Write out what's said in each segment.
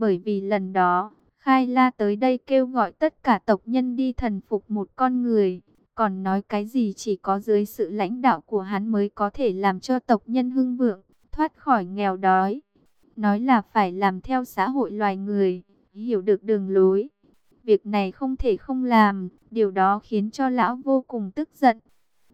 Bởi vì lần đó, Khai La tới đây kêu gọi tất cả tộc nhân đi thần phục một con người. Còn nói cái gì chỉ có dưới sự lãnh đạo của hắn mới có thể làm cho tộc nhân hưng vượng, thoát khỏi nghèo đói. Nói là phải làm theo xã hội loài người, hiểu được đường lối. Việc này không thể không làm, điều đó khiến cho lão vô cùng tức giận.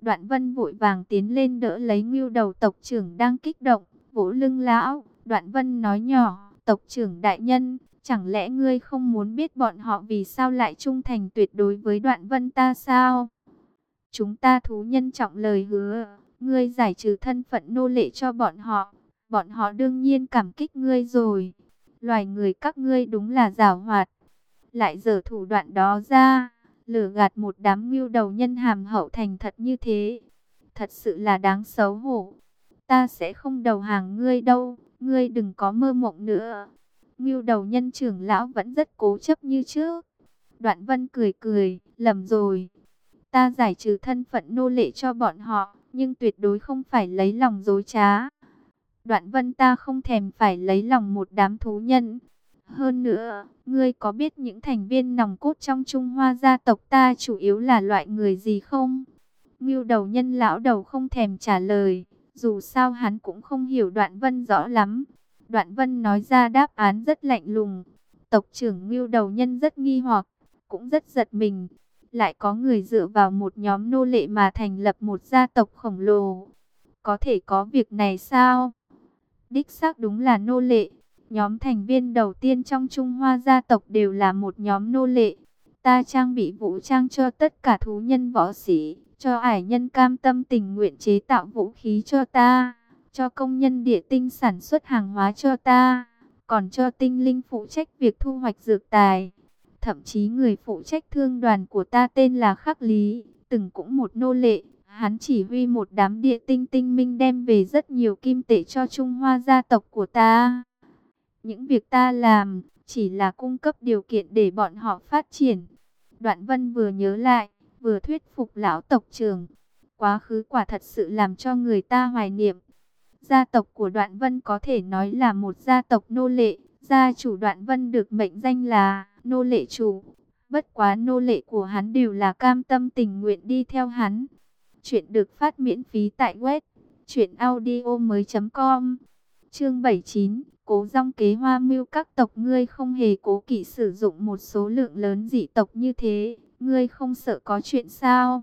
Đoạn vân vội vàng tiến lên đỡ lấy ngưu đầu tộc trưởng đang kích động, vỗ lưng lão. Đoạn vân nói nhỏ, tộc trưởng đại nhân, chẳng lẽ ngươi không muốn biết bọn họ vì sao lại trung thành tuyệt đối với đoạn vân ta sao? Chúng ta thú nhân trọng lời hứa, ngươi giải trừ thân phận nô lệ cho bọn họ, bọn họ đương nhiên cảm kích ngươi rồi. Loài người các ngươi đúng là giảo hoạt, lại dở thủ đoạn đó ra, lừa gạt một đám ngưu đầu nhân hàm hậu thành thật như thế. Thật sự là đáng xấu hổ. Ta sẽ không đầu hàng ngươi đâu, ngươi đừng có mơ mộng nữa. Ngưu đầu nhân trưởng lão vẫn rất cố chấp như trước. Đoạn vân cười cười, lầm rồi. Ta giải trừ thân phận nô lệ cho bọn họ, nhưng tuyệt đối không phải lấy lòng dối trá. Đoạn vân ta không thèm phải lấy lòng một đám thú nhân. Hơn nữa, ngươi có biết những thành viên nòng cốt trong Trung Hoa gia tộc ta chủ yếu là loại người gì không? Ngưu đầu nhân lão đầu không thèm trả lời, dù sao hắn cũng không hiểu đoạn vân rõ lắm. Đoạn vân nói ra đáp án rất lạnh lùng. Tộc trưởng Ngưu đầu nhân rất nghi hoặc, cũng rất giật mình. Lại có người dựa vào một nhóm nô lệ mà thành lập một gia tộc khổng lồ. Có thể có việc này sao? Đích xác đúng là nô lệ. Nhóm thành viên đầu tiên trong Trung Hoa gia tộc đều là một nhóm nô lệ. Ta trang bị vũ trang cho tất cả thú nhân võ sĩ, cho ải nhân cam tâm tình nguyện chế tạo vũ khí cho ta, cho công nhân địa tinh sản xuất hàng hóa cho ta, còn cho tinh linh phụ trách việc thu hoạch dược tài. Thậm chí người phụ trách thương đoàn của ta tên là Khắc Lý, từng cũng một nô lệ, hắn chỉ huy một đám địa tinh tinh minh đem về rất nhiều kim tệ cho Trung Hoa gia tộc của ta. Những việc ta làm chỉ là cung cấp điều kiện để bọn họ phát triển. Đoạn Vân vừa nhớ lại, vừa thuyết phục lão tộc trưởng. Quá khứ quả thật sự làm cho người ta hoài niệm. Gia tộc của Đoạn Vân có thể nói là một gia tộc nô lệ. Gia chủ Đoạn Vân được mệnh danh là nô lệ chủ. Bất quá nô lệ của hắn đều là cam tâm tình nguyện đi theo hắn. Chuyện được phát miễn phí tại web truyệnaudiomoi.com. Chương 79 Cố dòng kế hoa mưu các tộc ngươi không hề cố kỵ sử dụng một số lượng lớn dị tộc như thế, ngươi không sợ có chuyện sao?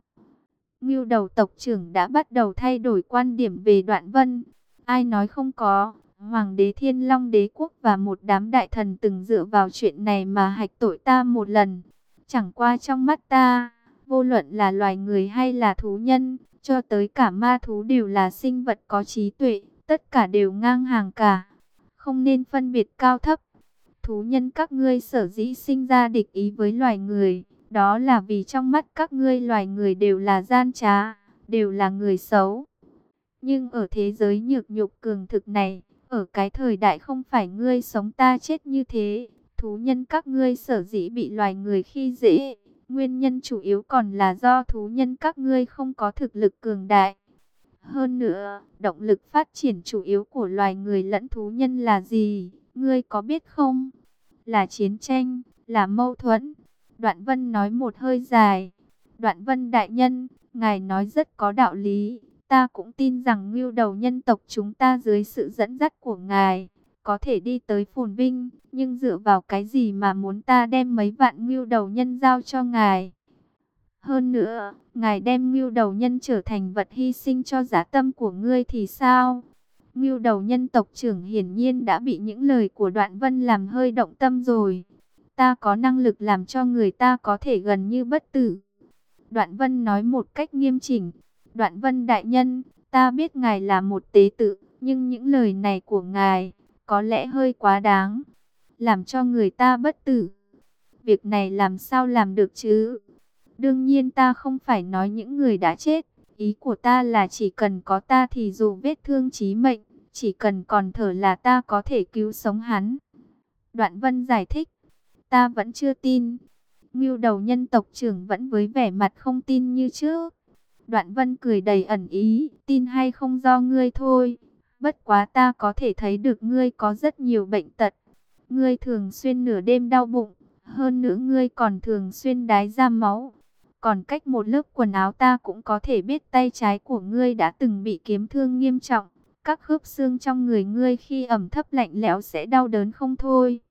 Ngưu đầu tộc trưởng đã bắt đầu thay đổi quan điểm về đoạn vân. Ai nói không có, Hoàng đế Thiên Long đế quốc và một đám đại thần từng dựa vào chuyện này mà hạch tội ta một lần. Chẳng qua trong mắt ta, vô luận là loài người hay là thú nhân, cho tới cả ma thú đều là sinh vật có trí tuệ, tất cả đều ngang hàng cả không nên phân biệt cao thấp. Thú nhân các ngươi sở dĩ sinh ra địch ý với loài người, đó là vì trong mắt các ngươi loài người đều là gian trá, đều là người xấu. Nhưng ở thế giới nhược nhục cường thực này, ở cái thời đại không phải ngươi sống ta chết như thế, thú nhân các ngươi sở dĩ bị loài người khi dễ, nguyên nhân chủ yếu còn là do thú nhân các ngươi không có thực lực cường đại. Hơn nữa, động lực phát triển chủ yếu của loài người lẫn thú nhân là gì? Ngươi có biết không? Là chiến tranh, là mâu thuẫn. Đoạn Vân nói một hơi dài. Đoạn Vân đại nhân, ngài nói rất có đạo lý. Ta cũng tin rằng ngưu đầu nhân tộc chúng ta dưới sự dẫn dắt của ngài, có thể đi tới phồn vinh. Nhưng dựa vào cái gì mà muốn ta đem mấy vạn ngưu đầu nhân giao cho ngài? Hơn nữa, ngài đem ngưu đầu nhân trở thành vật hy sinh cho giá tâm của ngươi thì sao? Ngưu đầu nhân tộc trưởng hiển nhiên đã bị những lời của đoạn vân làm hơi động tâm rồi. Ta có năng lực làm cho người ta có thể gần như bất tử. Đoạn vân nói một cách nghiêm chỉnh. Đoạn vân đại nhân, ta biết ngài là một tế tự, nhưng những lời này của ngài có lẽ hơi quá đáng. Làm cho người ta bất tử. Việc này làm sao làm được chứ? Đương nhiên ta không phải nói những người đã chết. Ý của ta là chỉ cần có ta thì dù vết thương chí mệnh, chỉ cần còn thở là ta có thể cứu sống hắn. Đoạn vân giải thích, ta vẫn chưa tin. Ngưu đầu nhân tộc trưởng vẫn với vẻ mặt không tin như trước. Đoạn vân cười đầy ẩn ý, tin hay không do ngươi thôi. Bất quá ta có thể thấy được ngươi có rất nhiều bệnh tật. Ngươi thường xuyên nửa đêm đau bụng, hơn nữa ngươi còn thường xuyên đái ra máu. Còn cách một lớp quần áo ta cũng có thể biết tay trái của ngươi đã từng bị kiếm thương nghiêm trọng. Các khớp xương trong người ngươi khi ẩm thấp lạnh lẽo sẽ đau đớn không thôi.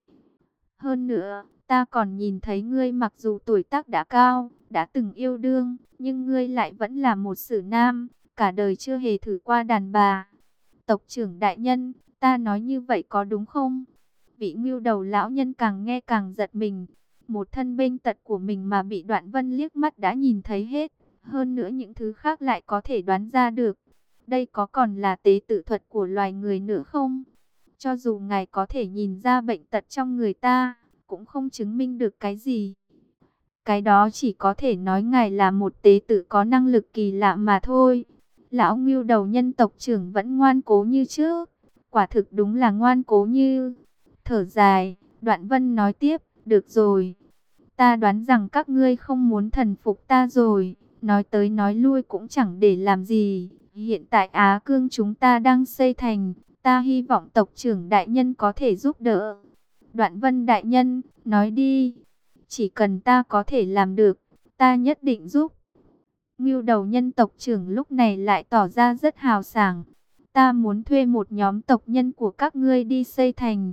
Hơn nữa, ta còn nhìn thấy ngươi mặc dù tuổi tác đã cao, đã từng yêu đương, nhưng ngươi lại vẫn là một sử nam, cả đời chưa hề thử qua đàn bà. Tộc trưởng đại nhân, ta nói như vậy có đúng không? Vị ngưu đầu lão nhân càng nghe càng giật mình. Một thân bên tật của mình mà bị đoạn vân liếc mắt đã nhìn thấy hết. Hơn nữa những thứ khác lại có thể đoán ra được. Đây có còn là tế tự thuật của loài người nữa không? Cho dù ngài có thể nhìn ra bệnh tật trong người ta, cũng không chứng minh được cái gì. Cái đó chỉ có thể nói ngài là một tế tử có năng lực kỳ lạ mà thôi. Lão Ngưu đầu nhân tộc trưởng vẫn ngoan cố như trước. Quả thực đúng là ngoan cố như... Thở dài, đoạn vân nói tiếp, được rồi. Ta đoán rằng các ngươi không muốn thần phục ta rồi. Nói tới nói lui cũng chẳng để làm gì. Hiện tại Á Cương chúng ta đang xây thành. Ta hy vọng tộc trưởng đại nhân có thể giúp đỡ. Đoạn vân đại nhân, nói đi. Chỉ cần ta có thể làm được, ta nhất định giúp. Ngưu đầu nhân tộc trưởng lúc này lại tỏ ra rất hào sảng. Ta muốn thuê một nhóm tộc nhân của các ngươi đi xây thành.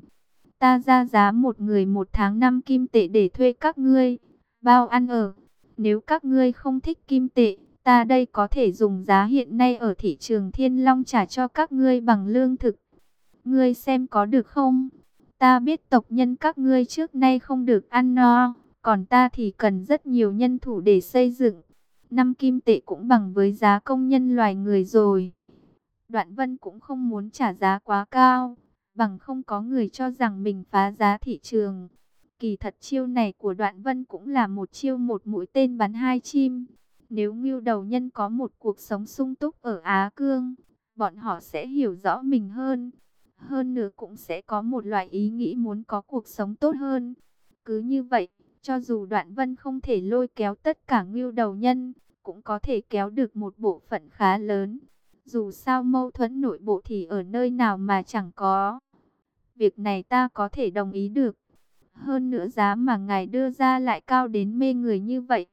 Ta ra giá một người một tháng năm kim tệ để thuê các ngươi. Bao ăn ở. Nếu các ngươi không thích kim tệ, ta đây có thể dùng giá hiện nay ở thị trường Thiên Long trả cho các ngươi bằng lương thực. Ngươi xem có được không? Ta biết tộc nhân các ngươi trước nay không được ăn no, còn ta thì cần rất nhiều nhân thủ để xây dựng. Năm kim tệ cũng bằng với giá công nhân loài người rồi. Đoạn vân cũng không muốn trả giá quá cao, bằng không có người cho rằng mình phá giá thị trường. Kỳ thật chiêu này của đoạn vân cũng là một chiêu một mũi tên bắn hai chim. Nếu ngưu đầu nhân có một cuộc sống sung túc ở Á Cương, bọn họ sẽ hiểu rõ mình hơn. Hơn nữa cũng sẽ có một loại ý nghĩ muốn có cuộc sống tốt hơn. Cứ như vậy, cho dù đoạn vân không thể lôi kéo tất cả ngưu đầu nhân, cũng có thể kéo được một bộ phận khá lớn. Dù sao mâu thuẫn nội bộ thì ở nơi nào mà chẳng có. Việc này ta có thể đồng ý được. Hơn nữa giá mà ngài đưa ra lại cao đến mê người như vậy.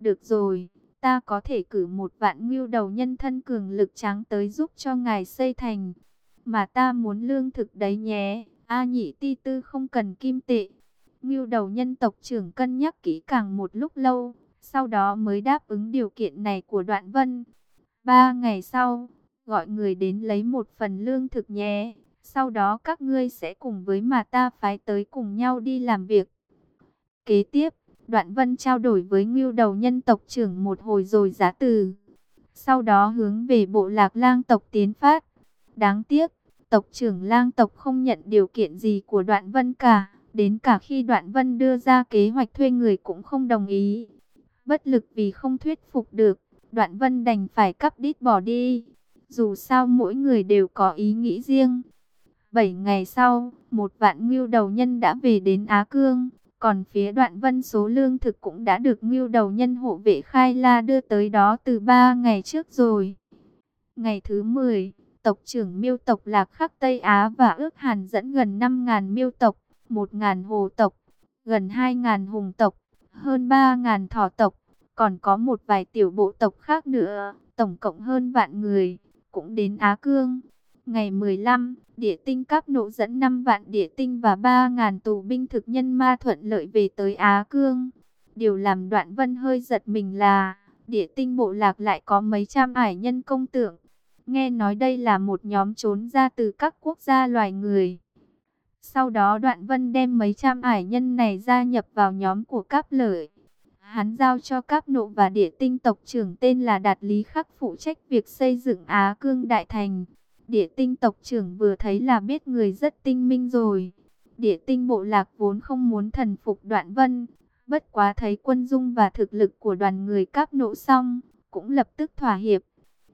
Được rồi, ta có thể cử một vạn ngưu đầu nhân thân cường lực trắng tới giúp cho ngài xây thành. Mà ta muốn lương thực đấy nhé. A nhị ti tư không cần kim tệ. Ngưu đầu nhân tộc trưởng cân nhắc kỹ càng một lúc lâu. Sau đó mới đáp ứng điều kiện này của đoạn vân. Ba ngày sau, gọi người đến lấy một phần lương thực nhé. Sau đó các ngươi sẽ cùng với mà ta phái tới cùng nhau đi làm việc. Kế tiếp, đoạn vân trao đổi với ngưu đầu nhân tộc trưởng một hồi rồi giá từ. Sau đó hướng về bộ lạc lang tộc tiến phát. Đáng tiếc, tộc trưởng lang tộc không nhận điều kiện gì của đoạn vân cả. Đến cả khi đoạn vân đưa ra kế hoạch thuê người cũng không đồng ý. Bất lực vì không thuyết phục được, đoạn vân đành phải cắp đít bỏ đi. Dù sao mỗi người đều có ý nghĩ riêng. Bảy ngày sau, một vạn ngưu đầu nhân đã về đến Á Cương. Còn phía đoạn vân số lương thực cũng đã được ngưu đầu nhân hộ vệ Khai La đưa tới đó từ ba ngày trước rồi. Ngày thứ 10, tộc trưởng miêu tộc Lạc Khắc Tây Á và ước hàn dẫn gần 5.000 miêu tộc, 1.000 hồ tộc, gần 2.000 hùng tộc, hơn 3.000 thỏ tộc, còn có một vài tiểu bộ tộc khác nữa, tổng cộng hơn vạn người, cũng đến Á Cương. Ngày 15, địa tinh các nộ dẫn 5 vạn địa tinh và 3.000 tù binh thực nhân ma thuận lợi về tới Á Cương. Điều làm đoạn vân hơi giật mình là, địa tinh bộ lạc lại có mấy trăm ải nhân công tượng. Nghe nói đây là một nhóm trốn ra từ các quốc gia loài người. Sau đó đoạn vân đem mấy trăm ải nhân này gia nhập vào nhóm của cáp lợi. Hắn giao cho cáp nộ và địa tinh tộc trưởng tên là Đạt Lý Khắc phụ trách việc xây dựng Á Cương Đại Thành. Địa tinh tộc trưởng vừa thấy là biết người rất tinh minh rồi. Địa tinh bộ lạc vốn không muốn thần phục đoạn vân. Bất quá thấy quân dung và thực lực của đoàn người cáp nộ xong, cũng lập tức thỏa hiệp.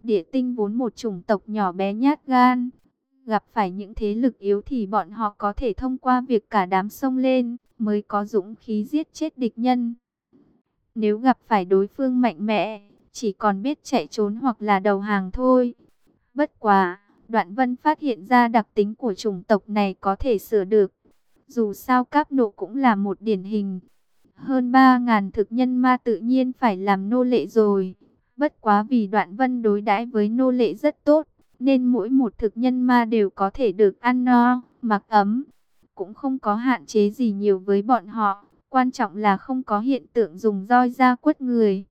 Địa tinh vốn một chủng tộc nhỏ bé nhát gan. Gặp phải những thế lực yếu thì bọn họ có thể thông qua việc cả đám sông lên, mới có dũng khí giết chết địch nhân. Nếu gặp phải đối phương mạnh mẽ, chỉ còn biết chạy trốn hoặc là đầu hàng thôi. Bất quá, Đoạn Vân phát hiện ra đặc tính của chủng tộc này có thể sửa được. Dù sao các nộ cũng là một điển hình. Hơn 3.000 thực nhân ma tự nhiên phải làm nô lệ rồi. Bất quá vì đoạn vân đối đãi với nô lệ rất tốt, nên mỗi một thực nhân ma đều có thể được ăn no, mặc ấm. Cũng không có hạn chế gì nhiều với bọn họ, quan trọng là không có hiện tượng dùng roi ra quất người.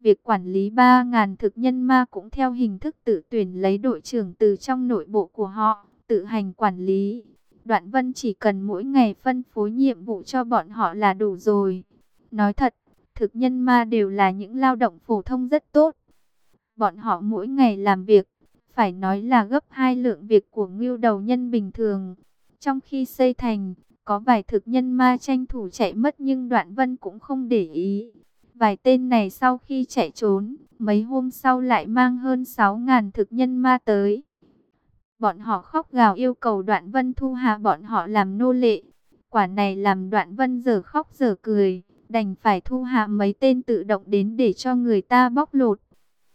Việc quản lý 3.000 thực nhân ma cũng theo hình thức tự tuyển lấy đội trưởng từ trong nội bộ của họ, tự hành quản lý. Đoạn Vân chỉ cần mỗi ngày phân phối nhiệm vụ cho bọn họ là đủ rồi. Nói thật, thực nhân ma đều là những lao động phổ thông rất tốt. Bọn họ mỗi ngày làm việc, phải nói là gấp hai lượng việc của ngưu đầu nhân bình thường. Trong khi xây thành, có vài thực nhân ma tranh thủ chạy mất nhưng Đoạn Vân cũng không để ý. Vài tên này sau khi chạy trốn, mấy hôm sau lại mang hơn 6.000 thực nhân ma tới. Bọn họ khóc gào yêu cầu Đoạn Vân thu hạ bọn họ làm nô lệ. Quả này làm Đoạn Vân giờ khóc giờ cười, đành phải thu hạ mấy tên tự động đến để cho người ta bóc lột.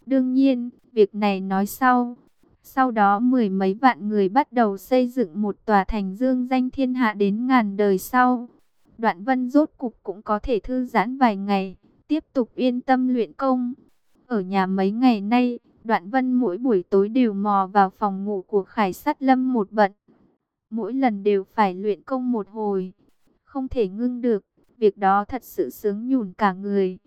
Đương nhiên, việc này nói sau. Sau đó mười mấy vạn người bắt đầu xây dựng một tòa thành dương danh thiên hạ đến ngàn đời sau. Đoạn Vân rốt cục cũng có thể thư giãn vài ngày, tiếp tục yên tâm luyện công. Ở nhà mấy ngày nay, Đoạn Vân mỗi buổi tối đều mò vào phòng ngủ của Khải Sát Lâm một bận. Mỗi lần đều phải luyện công một hồi. Không thể ngưng được, việc đó thật sự sướng nhùn cả người.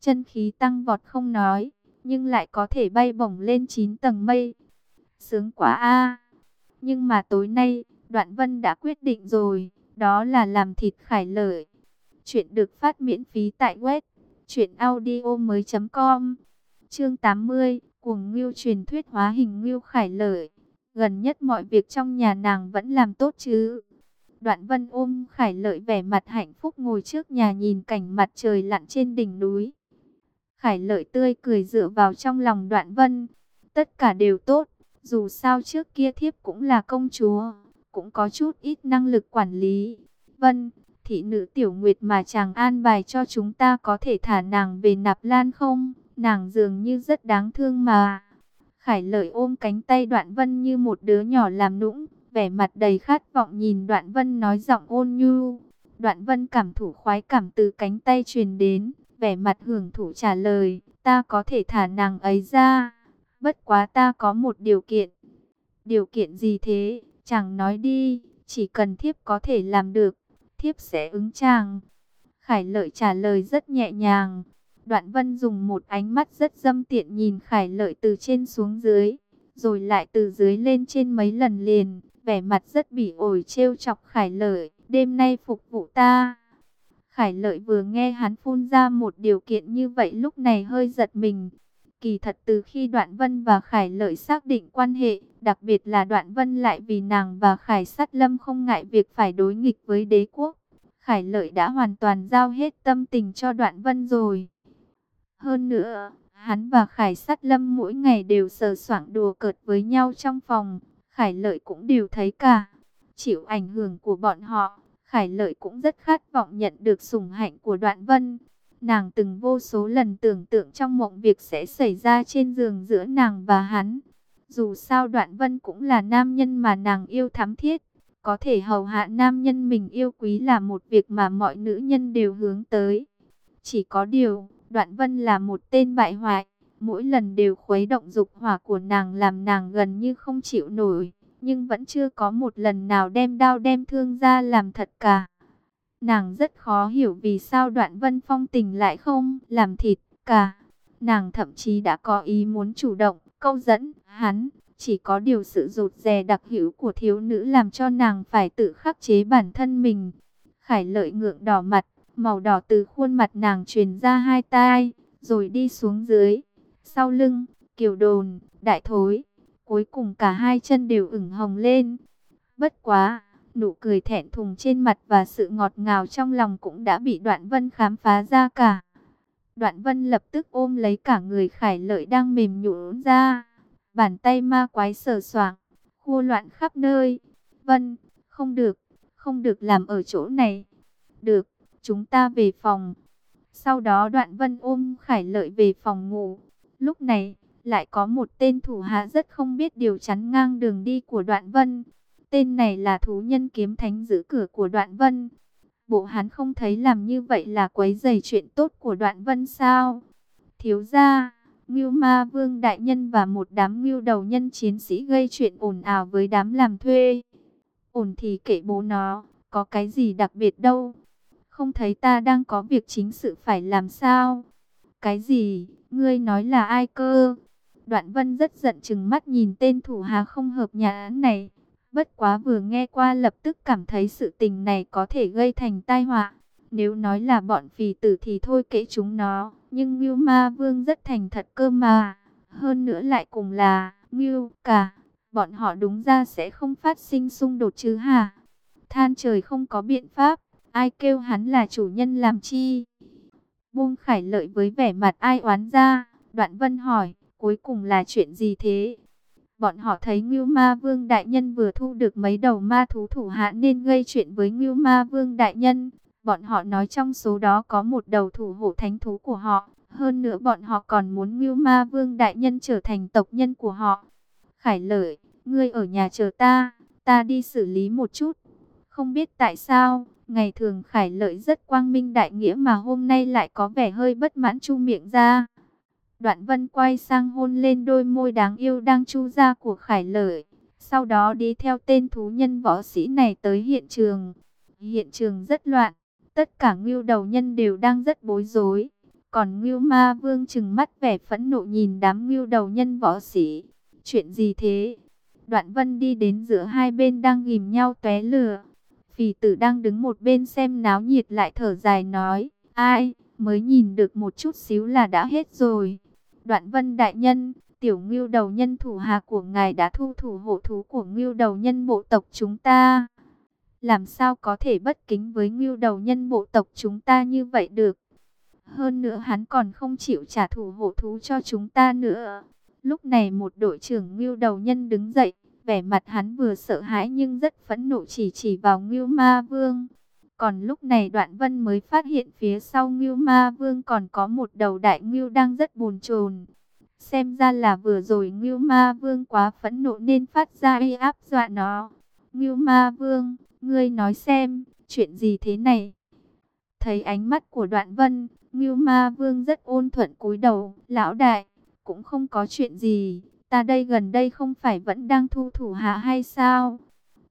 Chân khí tăng vọt không nói, nhưng lại có thể bay bổng lên 9 tầng mây. Sướng quá a. Nhưng mà tối nay, Đoạn Vân đã quyết định rồi, đó là làm thịt Khải Lợi. Chuyện được phát miễn phí tại web truyệnaudiomoi.com. Chương 80 Cuồng Ngưu truyền thuyết hóa hình Ngưu Khải Lợi. Gần nhất mọi việc trong nhà nàng vẫn làm tốt chứ. Đoạn Vân ôm Khải Lợi vẻ mặt hạnh phúc ngồi trước nhà nhìn cảnh mặt trời lặn trên đỉnh núi. Khải Lợi tươi cười dựa vào trong lòng Đoạn Vân. Tất cả đều tốt, dù sao trước kia thiếp cũng là công chúa, cũng có chút ít năng lực quản lý. Vân, thị nữ tiểu nguyệt mà chàng an bài cho chúng ta có thể thả nàng về nạp lan không? Nàng dường như rất đáng thương mà. Khải lợi ôm cánh tay đoạn vân như một đứa nhỏ làm nũng, vẻ mặt đầy khát vọng nhìn đoạn vân nói giọng ôn nhu. Đoạn vân cảm thủ khoái cảm từ cánh tay truyền đến, vẻ mặt hưởng thụ trả lời, ta có thể thả nàng ấy ra, bất quá ta có một điều kiện. Điều kiện gì thế, chàng nói đi, chỉ cần thiếp có thể làm được, thiếp sẽ ứng chàng. Khải lợi trả lời rất nhẹ nhàng, Đoạn vân dùng một ánh mắt rất dâm tiện nhìn khải lợi từ trên xuống dưới, rồi lại từ dưới lên trên mấy lần liền, vẻ mặt rất bỉ ổi trêu chọc khải lợi, đêm nay phục vụ ta. Khải lợi vừa nghe hắn phun ra một điều kiện như vậy lúc này hơi giật mình. Kỳ thật từ khi Đoạn Vân và Khải Lợi xác định quan hệ, đặc biệt là Đoạn Vân lại vì nàng và Khải Sát Lâm không ngại việc phải đối nghịch với đế quốc. Khải Lợi đã hoàn toàn giao hết tâm tình cho Đoạn Vân rồi. Hơn nữa, hắn và Khải Sát Lâm mỗi ngày đều sờ soạng đùa cợt với nhau trong phòng. Khải Lợi cũng đều thấy cả. Chịu ảnh hưởng của bọn họ, Khải Lợi cũng rất khát vọng nhận được sủng hạnh của Đoạn Vân. Nàng từng vô số lần tưởng tượng trong mộng việc sẽ xảy ra trên giường giữa nàng và hắn. Dù sao Đoạn Vân cũng là nam nhân mà nàng yêu thắm thiết. Có thể hầu hạ nam nhân mình yêu quý là một việc mà mọi nữ nhân đều hướng tới. Chỉ có điều, Đoạn Vân là một tên bại hoại, mỗi lần đều khuấy động dục hỏa của nàng làm nàng gần như không chịu nổi, nhưng vẫn chưa có một lần nào đem đao đem thương ra làm thật cả. Nàng rất khó hiểu vì sao Đoạn Vân phong tình lại không làm thịt cả. Nàng thậm chí đã có ý muốn chủ động câu dẫn hắn, chỉ có điều sự rụt rè đặc hữu của thiếu nữ làm cho nàng phải tự khắc chế bản thân mình. Khải lợi ngượng đỏ mặt, Màu đỏ từ khuôn mặt nàng truyền ra hai tai, rồi đi xuống dưới. Sau lưng, kiều đồn, đại thối. Cuối cùng cả hai chân đều ửng hồng lên. Bất quá, nụ cười thẹn thùng trên mặt và sự ngọt ngào trong lòng cũng đã bị đoạn vân khám phá ra cả. Đoạn vân lập tức ôm lấy cả người khải lợi đang mềm nhũn ra. Bàn tay ma quái sờ soạng, khua loạn khắp nơi. Vân, không được, không được làm ở chỗ này. Được, chúng ta về phòng. Sau đó đoạn vân ôm khải lợi về phòng ngủ. Lúc này, lại có một tên thủ hạ rất không biết điều chắn ngang đường đi của đoạn vân. Tên này là thú nhân kiếm thánh giữ cửa của đoạn vân. Bộ hắn không thấy làm như vậy là quấy rầy chuyện tốt của đoạn vân sao? Thiếu gia, Ngưu Ma Vương đại nhân và một đám ngưu đầu nhân chiến sĩ gây chuyện ồn ào với đám làm thuê. Ổn thì kệ bố nó, có cái gì đặc biệt đâu. Không thấy ta đang có việc chính sự phải làm sao? Cái gì? Ngươi nói là ai cơ? Đoạn Vân rất giận chừng mắt nhìn tên thủ hà không hợp nhà án này. Bất quá vừa nghe qua lập tức cảm thấy sự tình này có thể gây thành tai họa. Nếu nói là bọn phì tử thì thôi kệ chúng nó. Nhưng Ngưu Ma Vương rất thành thật cơ mà. Hơn nữa lại cùng là Ngưu cả. Bọn họ đúng ra sẽ không phát sinh xung đột chứ hả? Than trời không có biện pháp. Ai kêu hắn là chủ nhân làm chi? Buông khải lợi với vẻ mặt ai oán ra. Đoạn vân hỏi, cuối cùng là chuyện gì thế? Bọn họ thấy Ngưu Ma Vương Đại Nhân vừa thu được mấy đầu ma thú thủ hạ nên gây chuyện với Ngưu Ma Vương Đại Nhân. Bọn họ nói trong số đó có một đầu thủ hộ thánh thú của họ. Hơn nữa bọn họ còn muốn Ngưu Ma Vương Đại Nhân trở thành tộc nhân của họ. Khải lợi, ngươi ở nhà chờ ta, ta đi xử lý một chút. Không biết tại sao, ngày thường Khải lợi rất quang minh đại nghĩa mà hôm nay lại có vẻ hơi bất mãn chu miệng ra. Đoạn vân quay sang hôn lên đôi môi đáng yêu đang chu ra của Khải lợi. Sau đó đi theo tên thú nhân võ sĩ này tới hiện trường. Hiện trường rất loạn. Tất cả ngưu đầu nhân đều đang rất bối rối. Còn ngưu ma vương chừng mắt vẻ phẫn nộ nhìn đám ngưu đầu nhân võ sĩ. Chuyện gì thế? Đoạn vân đi đến giữa hai bên đang ghim nhau tóe lửa. Phì tử đang đứng một bên xem náo nhiệt lại thở dài nói. Ai, mới nhìn được một chút xíu là đã hết rồi. Đoạn vân đại nhân, tiểu ngưu đầu nhân thủ hạ của ngài đã thu thủ hộ thú của ngưu đầu nhân bộ tộc chúng ta. Làm sao có thể bất kính với ngưu đầu nhân bộ tộc chúng ta như vậy được? Hơn nữa hắn còn không chịu trả thủ hộ thú cho chúng ta nữa. Lúc này một đội trưởng ngưu đầu nhân đứng dậy, vẻ mặt hắn vừa sợ hãi nhưng rất phẫn nộ chỉ chỉ vào ngưu ma vương. Còn lúc này đoạn vân mới phát hiện phía sau ngưu ma vương còn có một đầu đại ngưu đang rất buồn chồn. Xem ra là vừa rồi ngưu ma vương quá phẫn nộ nên phát ra uy áp dọa nó. Ngưu ma vương, ngươi nói xem, chuyện gì thế này? Thấy ánh mắt của đoạn vân, ngưu ma vương rất ôn thuận cúi đầu, lão đại, cũng không có chuyện gì, ta đây gần đây không phải vẫn đang thu thủ hạ hay sao?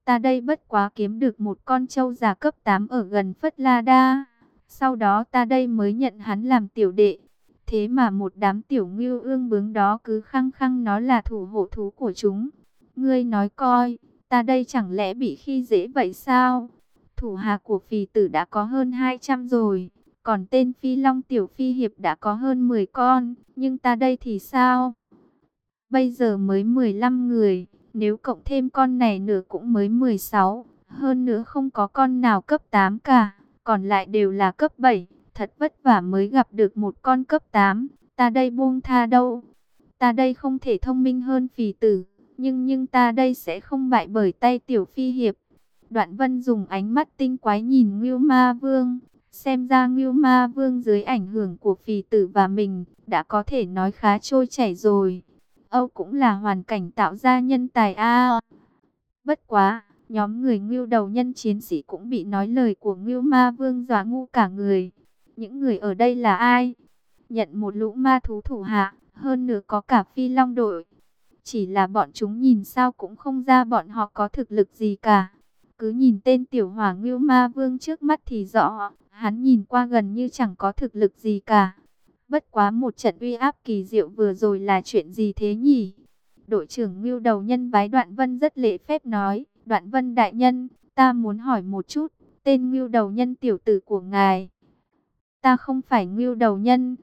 Ta đây bất quá kiếm được một con trâu già cấp 8 ở gần Phất La Đa. Sau đó ta đây mới nhận hắn làm tiểu đệ. Thế mà một đám tiểu ngưu ương bướng đó cứ khăng khăng nó là thủ hộ thú của chúng. Ngươi nói coi, ta đây chẳng lẽ bị khi dễ vậy sao? Thủ hạ của phì tử đã có hơn 200 rồi. Còn tên phi long tiểu phi hiệp đã có hơn 10 con. Nhưng ta đây thì sao? Bây giờ mới 15 người. Nếu cộng thêm con này nữa cũng mới 16. Hơn nữa không có con nào cấp 8 cả. Còn lại đều là cấp 7. Thật vất vả mới gặp được một con cấp 8. Ta đây buông tha đâu. Ta đây không thể thông minh hơn phì tử. Nhưng nhưng ta đây sẽ không bại bởi tay tiểu phi hiệp. Đoạn vân dùng ánh mắt tinh quái nhìn Ngưu Ma Vương. Xem ra Ngưu Ma Vương dưới ảnh hưởng của phì tử và mình đã có thể nói khá trôi chảy rồi. Âu cũng là hoàn cảnh tạo ra nhân tài a. bất quá, nhóm người ngưu đầu nhân chiến sĩ cũng bị nói lời của ngưu ma vương dọa ngu cả người. Những người ở đây là ai? Nhận một lũ ma thú thủ hạ, hơn nữa có cả phi long đội. Chỉ là bọn chúng nhìn sao cũng không ra bọn họ có thực lực gì cả. Cứ nhìn tên tiểu hỏa ngưu ma vương trước mắt thì rõ, hắn nhìn qua gần như chẳng có thực lực gì cả. Bất quá một trận uy áp kỳ diệu vừa rồi là chuyện gì thế nhỉ? Đội trưởng Ngưu Đầu Nhân bái Đoạn Vân rất lễ phép nói, Đoạn Vân đại nhân, ta muốn hỏi một chút, tên Ngưu Đầu Nhân tiểu tử của ngài. Ta không phải Ngưu Đầu Nhân.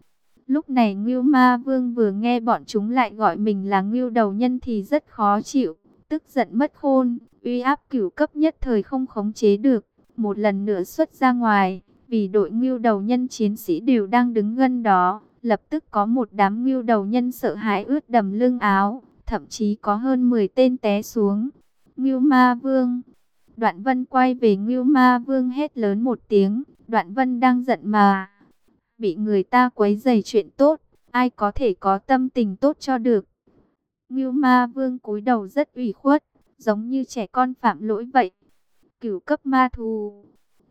Lúc này Ngưu Ma Vương vừa nghe bọn chúng lại gọi mình là Ngưu Đầu Nhân thì rất khó chịu, tức giận mất khôn, uy áp cửu cấp nhất thời không khống chế được, một lần nữa xuất ra ngoài vì đội ngưu đầu nhân chiến sĩ đều đang đứng gần đó, lập tức có một đám ngưu đầu nhân sợ hãi ướt đầm lưng áo, thậm chí có hơn 10 tên té xuống. Ngưu Ma Vương Đoạn Vân quay về Ngưu Ma Vương hét lớn một tiếng, Đoạn Vân đang giận mà. Bị người ta quấy rầy chuyện tốt, ai có thể có tâm tình tốt cho được. Ngưu Ma Vương cúi đầu rất ủy khuất, giống như trẻ con phạm lỗi vậy. Cửu cấp ma thù.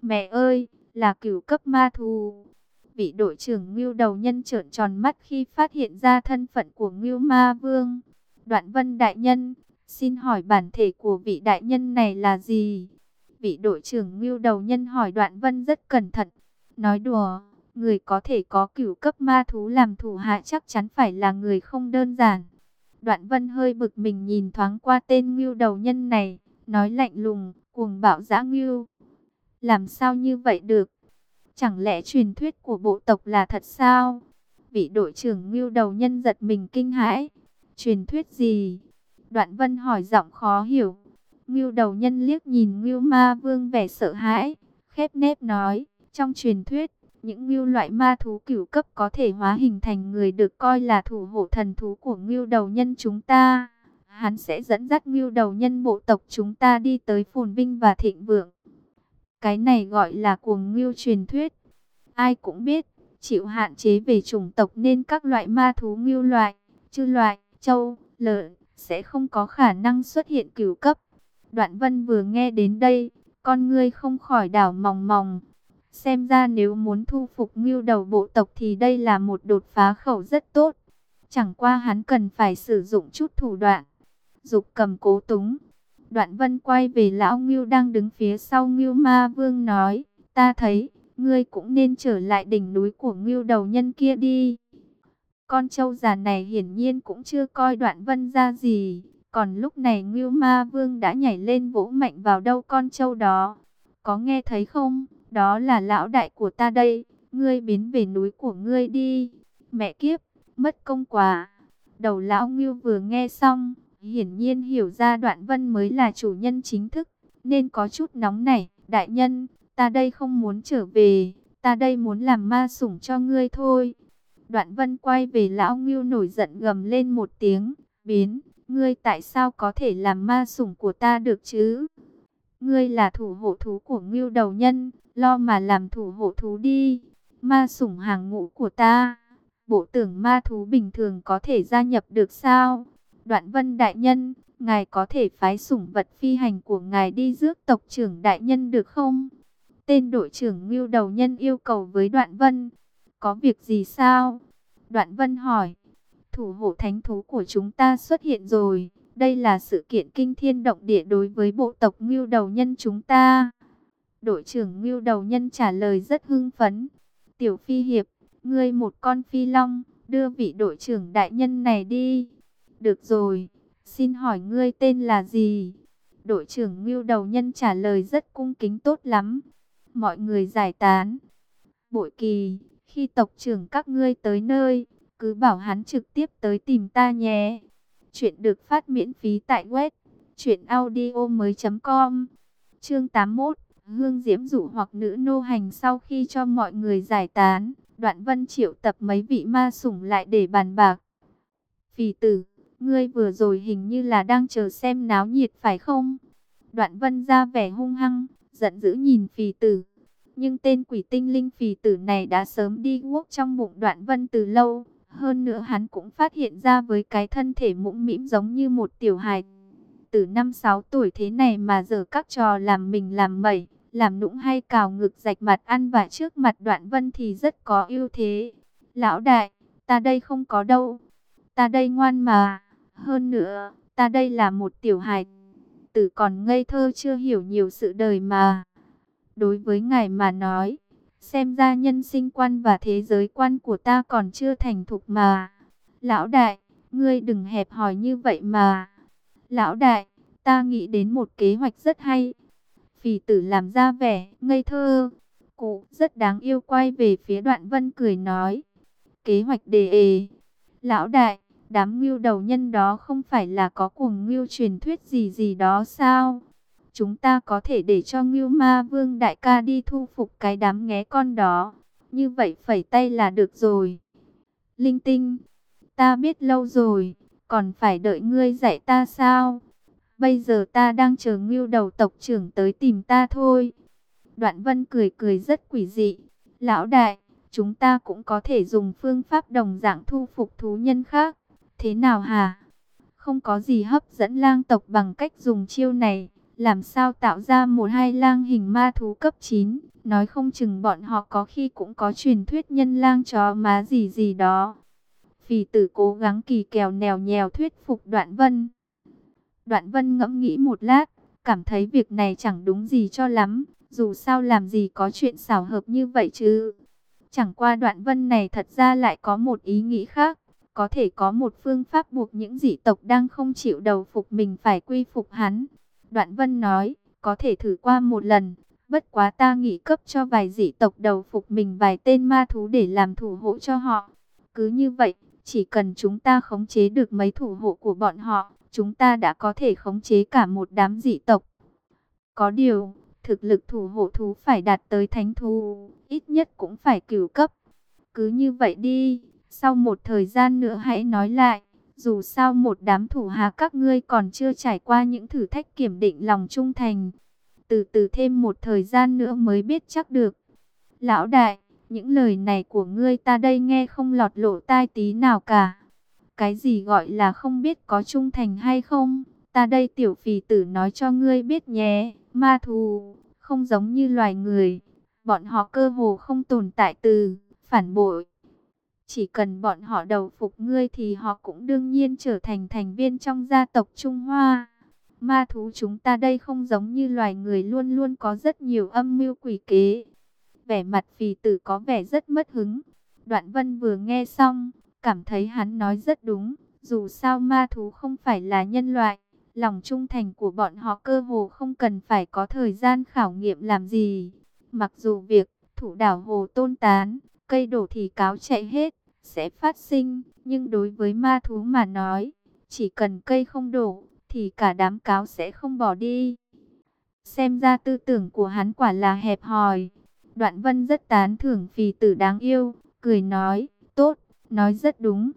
Mẹ ơi, là cửu cấp ma thú. Vị đội trưởng Ngưu đầu nhân trợn tròn mắt khi phát hiện ra thân phận của Ngưu Ma Vương. Đoạn Vân đại nhân, xin hỏi bản thể của vị đại nhân này là gì? Vị đội trưởng Ngưu đầu nhân hỏi Đoạn Vân rất cẩn thận. Nói đùa, người có thể có cửu cấp ma thú làm thủ hạ chắc chắn phải là người không đơn giản. Đoạn Vân hơi bực mình nhìn thoáng qua tên Ngưu đầu nhân này, nói lạnh lùng, cuồng bạo dã Ngưu. Làm sao như vậy được? Chẳng lẽ truyền thuyết của bộ tộc là thật sao? Vị đội trưởng Ngưu đầu nhân giật mình kinh hãi. Truyền thuyết gì? Đoạn Vân hỏi giọng khó hiểu. Ngưu đầu nhân liếc nhìn Ngưu Ma Vương vẻ sợ hãi, khép nép nói, trong truyền thuyết, những ngưu loại ma thú cửu cấp có thể hóa hình thành người được coi là thủ hộ thần thú của ngưu đầu nhân chúng ta. Hắn sẽ dẫn dắt ngưu đầu nhân bộ tộc chúng ta đi tới phồn vinh và thịnh vượng. Cái này gọi là cuồng ngưu truyền thuyết. Ai cũng biết, chịu hạn chế về chủng tộc nên các loại ma thú ngưu loại, chư loại, châu, lợn, sẽ không có khả năng xuất hiện cửu cấp. Đoạn vân vừa nghe đến đây, con ngươi không khỏi đảo mòng mòng. Xem ra nếu muốn thu phục ngưu đầu bộ tộc thì đây là một đột phá khẩu rất tốt. Chẳng qua hắn cần phải sử dụng chút thủ đoạn. Dục cầm cố túng. Đoạn vân quay về lão ngưu đang đứng phía sau ngưu ma vương nói. Ta thấy, ngươi cũng nên trở lại đỉnh núi của ngưu đầu nhân kia đi. Con trâu già này hiển nhiên cũng chưa coi đoạn vân ra gì. Còn lúc này ngưu ma vương đã nhảy lên vỗ mạnh vào đâu con trâu đó. Có nghe thấy không? Đó là lão đại của ta đây, ngươi biến về núi của ngươi đi. Mẹ kiếp, mất công quá. Đầu lão Ngưu vừa nghe xong, hiển nhiên hiểu ra Đoạn Vân mới là chủ nhân chính thức, nên có chút nóng nảy. Đại nhân, ta đây không muốn trở về, ta đây muốn làm ma sủng cho ngươi thôi. Đoạn Vân quay về lão Ngưu nổi giận gầm lên một tiếng, biến, ngươi tại sao có thể làm ma sủng của ta được chứ? Ngươi là thủ hộ thú của Ngưu đầu nhân, lo mà làm thủ hộ thú đi. Ma sủng hàng ngũ của ta, bộ tưởng ma thú bình thường có thể gia nhập được sao? Đoạn vân đại nhân, ngài có thể phái sủng vật phi hành của ngài đi rước tộc trưởng đại nhân được không? Tên đội trưởng Ngưu đầu nhân yêu cầu với đoạn vân. Có việc gì sao? Đoạn vân hỏi. Thủ hộ thánh thú của chúng ta xuất hiện rồi. Đây là sự kiện kinh thiên động địa đối với bộ tộc Ngưu đầu nhân chúng ta. Đội trưởng Ngưu Đầu Nhân trả lời rất hưng phấn. Tiểu Phi Hiệp, ngươi một con phi long, đưa vị đội trưởng đại nhân này đi. Được rồi, xin hỏi ngươi tên là gì? Đội trưởng Ngưu Đầu Nhân trả lời rất cung kính tốt lắm. Mọi người giải tán. Bội kỳ, khi tộc trưởng các ngươi tới nơi, cứ bảo hắn trực tiếp tới tìm ta nhé. Chuyện được phát miễn phí tại web truyệnaudio mới.com Chương 81 Hương Diễm dụ hoặc nữ nô hành sau khi cho mọi người giải tán, Đoạn Vân triệu tập mấy vị ma sủng lại để bàn bạc. Phì tử, ngươi vừa rồi hình như là đang chờ xem náo nhiệt phải không? Đoạn Vân ra vẻ hung hăng, giận dữ nhìn phì tử. Nhưng tên quỷ tinh linh phì tử này đã sớm đi guốc trong bụng Đoạn Vân từ lâu. Hơn nữa hắn cũng phát hiện ra với cái thân thể mũm mĩm giống như một tiểu hài. Từ năm sáu tuổi thế này mà giờ các trò làm mình làm mẩy làm nũng hay cào ngực rạch mặt ăn và trước mặt đoạn vân thì rất có ưu thế. Lão đại, ta đây không có đâu. Ta đây ngoan mà. Hơn nữa, ta đây là một tiểu hài tử còn ngây thơ chưa hiểu nhiều sự đời mà. Đối với ngài mà nói, xem ra nhân sinh quan và thế giới quan của ta còn chưa thành thục mà. Lão đại, ngươi đừng hẹp hòi như vậy mà. Lão đại, ta nghĩ đến một kế hoạch rất hay. Phì tử làm ra vẻ, ngây thơ. Cụ rất đáng yêu quay về phía đoạn vân cười nói. Kế hoạch đề ề. Lão đại, đám ngưu đầu nhân đó không phải là có cuồng ngưu truyền thuyết gì gì đó sao? Chúng ta có thể để cho ngưu ma vương đại ca đi thu phục cái đám nghé con đó. Như vậy phẩy tay là được rồi. Linh tinh, ta biết lâu rồi, còn phải đợi ngươi dạy ta sao? Bây giờ ta đang chờ ngưu đầu tộc trưởng tới tìm ta thôi. Đoạn vân cười cười rất quỷ dị. Lão đại, chúng ta cũng có thể dùng phương pháp đồng dạng thu phục thú nhân khác. Thế nào hả? không có gì hấp dẫn lang tộc bằng cách dùng chiêu này. Làm sao tạo ra một hai lang hình ma thú cấp 9, nói không chừng bọn họ có khi cũng có truyền thuyết nhân lang chó má gì gì đó. Phì tử cố gắng kỳ kèo nèo nhèo thuyết phục đoạn vân. Đoạn vân ngẫm nghĩ một lát, cảm thấy việc này chẳng đúng gì cho lắm, dù sao làm gì có chuyện xảo hợp như vậy chứ. Chẳng qua đoạn vân này thật ra lại có một ý nghĩ khác, có thể có một phương pháp buộc những dị tộc đang không chịu đầu phục mình phải quy phục hắn. Đoạn vân nói, có thể thử qua một lần, bất quá ta nghỉ cấp cho vài dị tộc đầu phục mình vài tên ma thú để làm thủ hộ cho họ. Cứ như vậy, chỉ cần chúng ta khống chế được mấy thủ hộ của bọn họ, chúng ta đã có thể khống chế cả một đám dị tộc. Có điều, thực lực thủ hộ thú phải đạt tới thánh thú, ít nhất cũng phải cửu cấp. Cứ như vậy đi, sau một thời gian nữa hãy nói lại, dù sao một đám thủ hạ các ngươi còn chưa trải qua những thử thách kiểm định lòng trung thành. Từ từ thêm một thời gian nữa mới biết chắc được. Lão đại, những lời này của ngươi ta đây nghe không lọt lộ tai tí nào cả. Cái gì gọi là không biết có trung thành hay không? Ta đây tiểu phì tử nói cho ngươi biết nhé. Ma thù, không giống như loài người. Bọn họ cơ hồ không tồn tại từ, phản bội. Chỉ cần bọn họ đầu phục ngươi thì họ cũng đương nhiên trở thành thành viên trong gia tộc Trung Hoa. Ma thú chúng ta đây không giống như loài người luôn luôn có rất nhiều âm mưu quỷ kế. Vẻ mặt phì tử có vẻ rất mất hứng. Đoạn vân vừa nghe xong, cảm thấy hắn nói rất đúng. Dù sao ma thú không phải là nhân loại, lòng trung thành của bọn họ cơ hồ không cần phải có thời gian khảo nghiệm làm gì. Mặc dù việc thủ đảo hồ tôn tán, cây đổ thì cáo chạy hết, sẽ phát sinh, nhưng đối với ma thú mà nói, chỉ cần cây không đổ, thì cả đám cáo sẽ không bỏ đi. Xem ra tư tưởng của hắn quả là hẹp hòi. Đoạn vân rất tán thưởng phì tử đáng yêu, cười nói, tốt, nói rất đúng.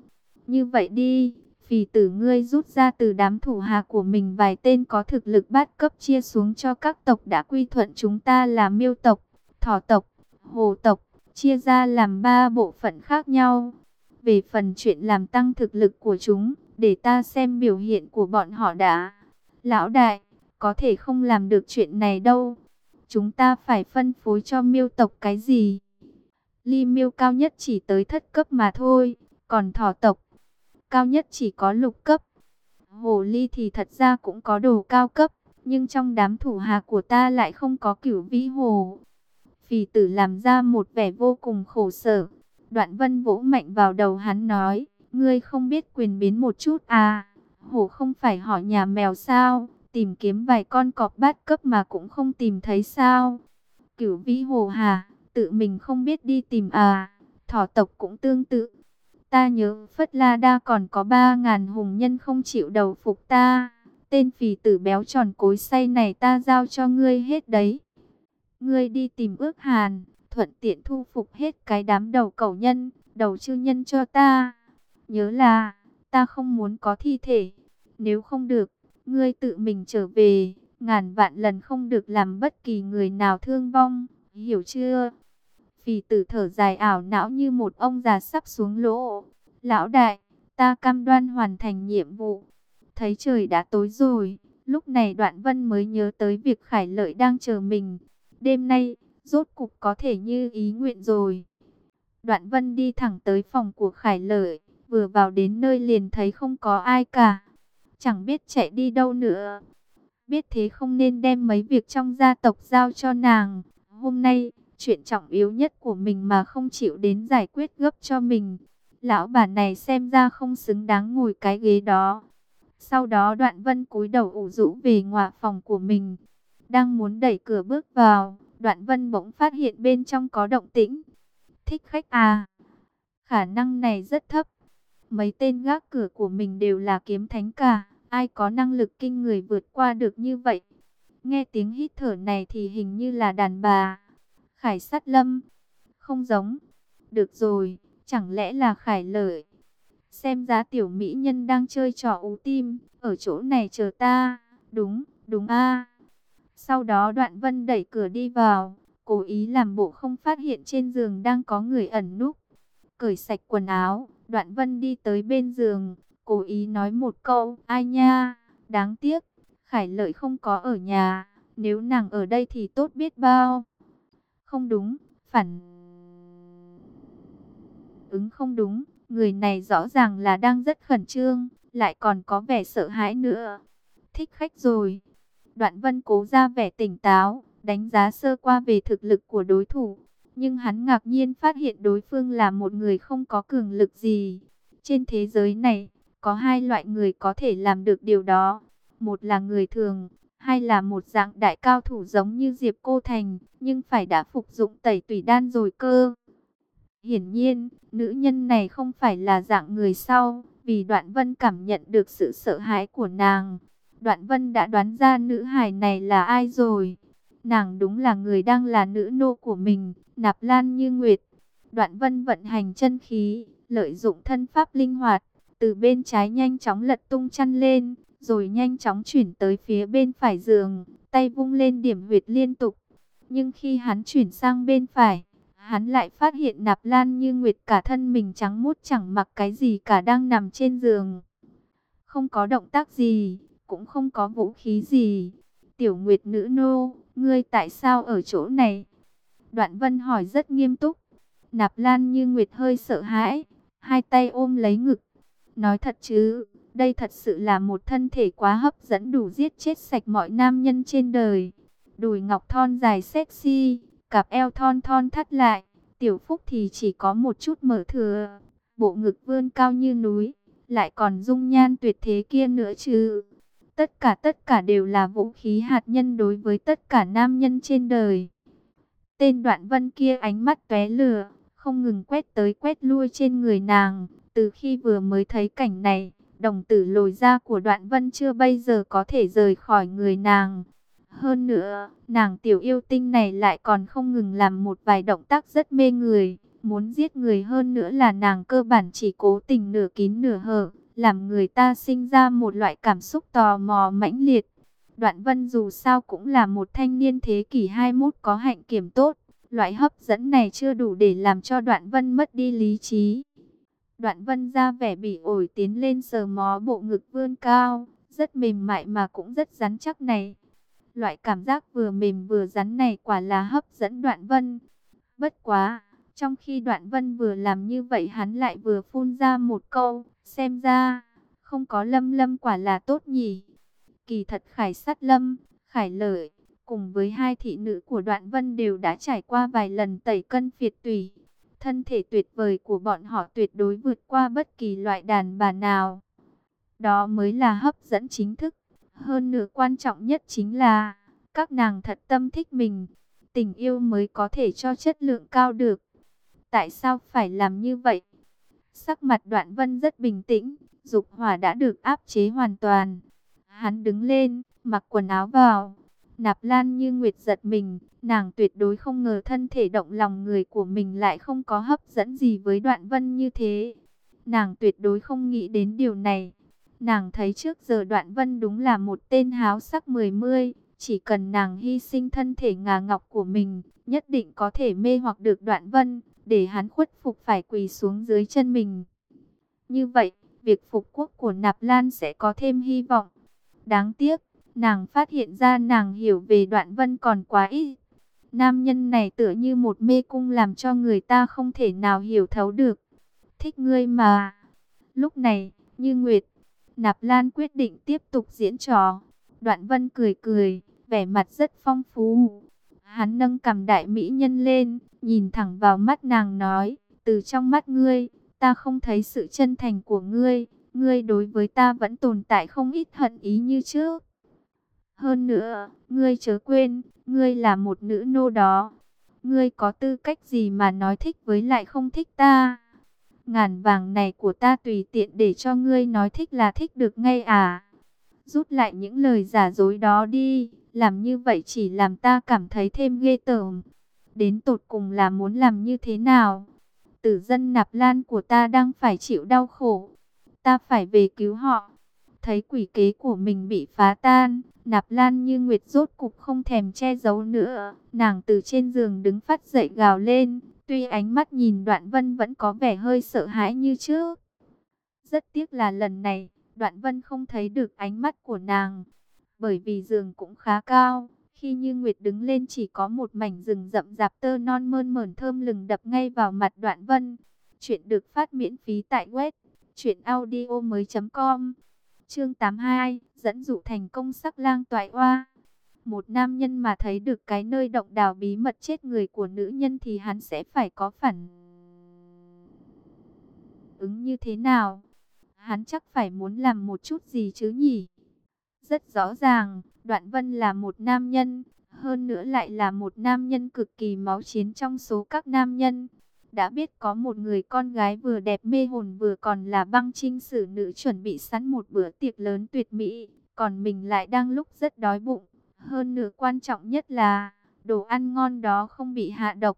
Như vậy đi, phì tử ngươi rút ra từ đám thủ hạ của mình vài tên có thực lực bát cấp chia xuống cho các tộc đã quy thuận chúng ta là miêu tộc, thỏ tộc, hồ tộc, chia ra làm ba bộ phận khác nhau. Về phần chuyện làm tăng thực lực của chúng, để ta xem biểu hiện của bọn họ đã. Lão đại, có thể không làm được chuyện này đâu. Chúng ta phải phân phối cho miêu tộc cái gì? Ly miêu cao nhất chỉ tới thất cấp mà thôi, còn thỏ tộc cao nhất chỉ có lục cấp. Hồ ly thì thật ra cũng có đồ cao cấp, nhưng trong đám thủ hạ của ta lại không có cửu vĩ hồ. Phì tử làm ra một vẻ vô cùng khổ sở. Đoạn vân vỗ mạnh vào đầu hắn nói, ngươi không biết quyền biến một chút à, hổ không phải hỏi nhà mèo sao, tìm kiếm vài con cọp bát cấp mà cũng không tìm thấy sao. Cửu vĩ hồ hà, tự mình không biết đi tìm à, thỏ tộc cũng tương tự. Ta nhớ Phất La Đa còn có ba ngàn hùng nhân không chịu đầu phục ta. Tên phì tử béo tròn cối say này ta giao cho ngươi hết đấy. Ngươi đi tìm ước hàn, thuận tiện thu phục hết cái đám đầu cầu nhân, đầu chư nhân cho ta. Nhớ là, ta không muốn có thi thể. Nếu không được, ngươi tự mình trở về, ngàn vạn lần không được làm bất kỳ người nào thương vong, hiểu chưa? Phì tử thở dài ảo não như một ông già sắp xuống lỗ. Lão đại, ta cam đoan hoàn thành nhiệm vụ. Thấy trời đã tối rồi, lúc này đoạn vân mới nhớ tới việc Khải Lợi đang chờ mình. Đêm nay, rốt cục có thể như ý nguyện rồi. Đoạn vân đi thẳng tới phòng của Khải Lợi, vừa vào đến nơi liền thấy không có ai cả. Chẳng biết chạy đi đâu nữa. Biết thế không nên đem mấy việc trong gia tộc giao cho nàng. Hôm nay, chuyện trọng yếu nhất của mình mà không chịu đến giải quyết gấp cho mình. Lão bà này xem ra không xứng đáng ngồi cái ghế đó. Sau đó đoạn vân cúi đầu ủ rũ về ngoài phòng của mình. Đang muốn đẩy cửa bước vào, đoạn vân bỗng phát hiện bên trong có động tĩnh. Thích khách à? Khả năng này rất thấp. Mấy tên gác cửa của mình đều là kiếm thánh cả. Ai có năng lực kinh người vượt qua được như vậy? Nghe tiếng hít thở này thì hình như là đàn bà. Khải sát lâm. Không giống. Được rồi, chẳng lẽ là khải lợi. Xem ra tiểu mỹ nhân đang chơi trò ú tim, ở chỗ này chờ ta. Đúng, đúng a. Sau đó đoạn vân đẩy cửa đi vào, cố ý làm bộ không phát hiện trên giường đang có người ẩn núp. Cởi sạch quần áo, đoạn vân đi tới bên giường, cố ý nói một câu, ai nha, đáng tiếc, Khải Lợi không có ở nhà, nếu nàng ở đây thì tốt biết bao. Không đúng, phản ứng không đúng, người này rõ ràng là đang rất khẩn trương, lại còn có vẻ sợ hãi nữa. Thích khách rồi. Đoạn vân cố ra vẻ tỉnh táo, đánh giá sơ qua về thực lực của đối thủ. Nhưng hắn ngạc nhiên phát hiện đối phương là một người không có cường lực gì. Trên thế giới này, có hai loại người có thể làm được điều đó. Một là người thường, hai là một dạng đại cao thủ giống như Diệp Cô Thành, nhưng phải đã phục dụng tẩy tùy đan rồi cơ. Hiển nhiên, nữ nhân này không phải là dạng người sau, vì Đoạn Vân cảm nhận được sự sợ hãi của nàng. Đoạn Vân đã đoán ra nữ hài này là ai rồi. Nàng đúng là người đang là nữ nô của mình, Nạp Lan Như Nguyệt. Đoạn Vân vận hành chân khí, lợi dụng thân pháp linh hoạt, từ bên trái nhanh chóng lật tung chăn lên, rồi nhanh chóng chuyển tới phía bên phải giường, tay vung lên điểm huyệt liên tục. Nhưng khi hắn chuyển sang bên phải, hắn lại phát hiện Nạp Lan Như Nguyệt cả thân mình trắng mút chẳng mặc cái gì cả đang nằm trên giường. Không có động tác gì, cũng không có vũ khí gì. Tiểu Nguyệt nữ nô, ngươi tại sao ở chỗ này? Đoạn Vân hỏi rất nghiêm túc. Nạp Lan Như Nguyệt hơi sợ hãi, hai tay ôm lấy ngực. Nói thật chứ, đây thật sự là một thân thể quá hấp dẫn đủ giết chết sạch mọi nam nhân trên đời. Đùi ngọc thon dài sexy, cặp eo thon thon thắt lại, tiểu phúc thì chỉ có một chút mở thừa, bộ ngực vươn cao như núi, lại còn dung nhan tuyệt thế kia nữa chứ. Tất cả tất cả đều là vũ khí hạt nhân đối với tất cả nam nhân trên đời. Tên đoạn vân kia ánh mắt tóe lửa, không ngừng quét tới quét lui trên người nàng. Từ khi vừa mới thấy cảnh này, đồng tử lồi ra của đoạn vân chưa bây giờ có thể rời khỏi người nàng. Hơn nữa, nàng tiểu yêu tinh này lại còn không ngừng làm một vài động tác rất mê người. Muốn giết người hơn nữa là nàng cơ bản chỉ cố tình nửa kín nửa hở, làm người ta sinh ra một loại cảm xúc tò mò mãnh liệt. Đoạn vân dù sao cũng là một thanh niên thế kỷ 21 có hạnh kiểm tốt. Loại hấp dẫn này chưa đủ để làm cho đoạn vân mất đi lý trí. Đoạn vân ra vẻ bị ổi tiến lên sờ mó bộ ngực vươn cao, rất mềm mại mà cũng rất rắn chắc này. Loại cảm giác vừa mềm vừa rắn này quả là hấp dẫn đoạn vân. Bất quá, trong khi đoạn vân vừa làm như vậy hắn lại vừa phun ra một câu, xem ra, không có lâm lâm quả là tốt nhỉ. Kỳ thật khải sát lâm, khải lợi, cùng với hai thị nữ của đoạn vân đều đã trải qua vài lần tẩy cân phiệt tùy. Thân thể tuyệt vời của bọn họ tuyệt đối vượt qua bất kỳ loại đàn bà nào. Đó mới là hấp dẫn chính thức. Hơn nữa quan trọng nhất chính là, các nàng thật tâm thích mình. Tình yêu mới có thể cho chất lượng cao được. Tại sao phải làm như vậy? Sắc mặt đoạn vân rất bình tĩnh, dục hỏa đã được áp chế hoàn toàn. Hắn đứng lên, mặc quần áo vào. Nạp Lan như Nguyệt giật mình, nàng tuyệt đối không ngờ thân thể động lòng người của mình lại không có hấp dẫn gì với đoạn vân như thế. Nàng tuyệt đối không nghĩ đến điều này. Nàng thấy trước giờ đoạn vân đúng là một tên háo sắc mười mươi, chỉ cần nàng hy sinh thân thể ngà ngọc của mình, nhất định có thể mê hoặc được đoạn vân, để hắn khuất phục phải quỳ xuống dưới chân mình. Như vậy, việc phục quốc của Nạp Lan sẽ có thêm hy vọng. Đáng tiếc, nàng phát hiện ra nàng hiểu về đoạn vân còn quá ít. Nam nhân này tựa như một mê cung làm cho người ta không thể nào hiểu thấu được. Thích ngươi mà. Lúc này, như Nguyệt, Nạp Lan quyết định tiếp tục diễn trò. Đoạn vân cười cười, vẻ mặt rất phong phú. Hắn nâng cầm đại mỹ nhân lên, nhìn thẳng vào mắt nàng nói, từ trong mắt ngươi, ta không thấy sự chân thành của ngươi, ngươi đối với ta vẫn tồn tại không ít hận ý như trước. Hơn nữa, ngươi chớ quên, ngươi là một nữ nô đó. Ngươi có tư cách gì mà nói thích với lại không thích ta? Ngàn vàng này của ta tùy tiện để cho ngươi nói thích là thích được ngay à? Rút lại những lời giả dối đó đi, làm như vậy chỉ làm ta cảm thấy thêm ghê tởm. Đến tột cùng là muốn làm như thế nào? Tử dân nạp lan của ta đang phải chịu đau khổ. Ta phải về cứu họ. Thấy quỷ kế của mình bị phá tan, nạp lan như nguyệt rốt cục không thèm che giấu nữa. Nàng từ trên giường đứng phát dậy gào lên, tuy ánh mắt nhìn đoạn vân vẫn có vẻ hơi sợ hãi như trước. Rất tiếc là lần này, Đoạn Vân không thấy được ánh mắt của nàng, bởi vì giường cũng khá cao. Khi Như Nguyệt đứng lên chỉ có một mảnh rừng rậm rạp tơ non mơn mởn thơm lừng đập ngay vào mặt Đoạn Vân. Chuyện được phát miễn phí tại web chuyểnaudio.com Chương 82, dẫn dụ thành công sắc lang toại oa. Một nam nhân mà thấy được cái nơi động đào bí mật chết người của nữ nhân thì hắn sẽ phải có phản ứng như thế nào? Hắn chắc phải muốn làm một chút gì chứ nhỉ? Rất rõ ràng, Đoạn Vân là một nam nhân, hơn nữa lại là một nam nhân cực kỳ máu chiến trong số các nam nhân. Đã biết có một người con gái vừa đẹp mê hồn vừa còn là băng trinh sử nữ chuẩn bị sẵn một bữa tiệc lớn tuyệt mỹ, còn mình lại đang lúc rất đói bụng. Hơn nữa quan trọng nhất là, đồ ăn ngon đó không bị hạ độc.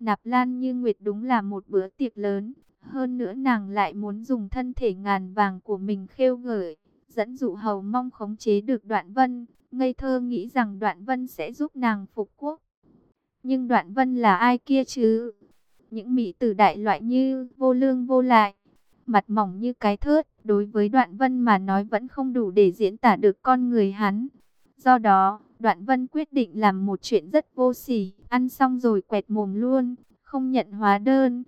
Nạp Lan như Nguyệt đúng là một bữa tiệc lớn, hơn nữa nàng lại muốn dùng thân thể ngàn vàng của mình khêu gợi, dẫn dụ hầu mong khống chế được đoạn vân, ngây thơ nghĩ rằng đoạn vân sẽ giúp nàng phục quốc. Nhưng đoạn vân là ai kia chứ? Những mỹ tử đại loại như vô lương vô lại, mặt mỏng như cái thớt, đối với đoạn vân mà nói vẫn không đủ để diễn tả được con người hắn. Do đó, đoạn vân quyết định làm một chuyện rất vô sỉ, ăn xong rồi quẹt mồm luôn, không nhận hóa đơn.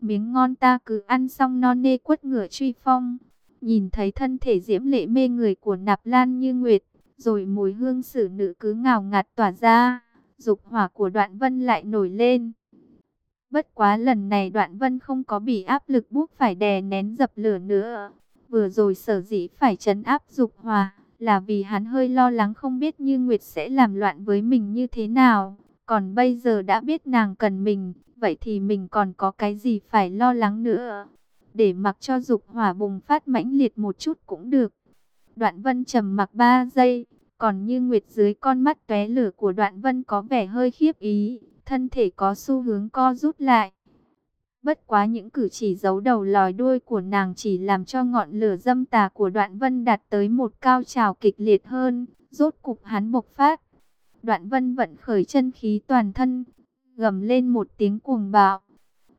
Miếng ngon ta cứ ăn xong non nê quất ngựa truy phong. Nhìn thấy thân thể diễm lệ mê người của nạp lan như nguyệt, rồi mùi hương xử nữ cứ ngào ngạt tỏa ra, dục hỏa của đoạn vân lại nổi lên. Bất quá lần này đoạn vân không có bị áp lực buộc phải đè nén dập lửa nữa. Vừa rồi sở dĩ phải chấn áp dục hỏa, là vì hắn hơi lo lắng không biết như Nguyệt sẽ làm loạn với mình như thế nào. Còn bây giờ đã biết nàng cần mình, vậy thì mình còn có cái gì phải lo lắng nữa. Để mặc cho dục hỏa bùng phát mãnh liệt một chút cũng được. Đoạn vân trầm mặc 3 giây, còn như Nguyệt dưới con mắt tóe lửa của đoạn vân có vẻ hơi khiếp ý, thân thể có xu hướng co rút lại. Bất quá những cử chỉ giấu đầu lòi đuôi của nàng chỉ làm cho ngọn lửa dâm tà của đoạn vân đạt tới một cao trào kịch liệt hơn, rốt cục hắn bộc phát. Đoạn vân vận khởi chân khí toàn thân, gầm lên một tiếng cuồng bạo.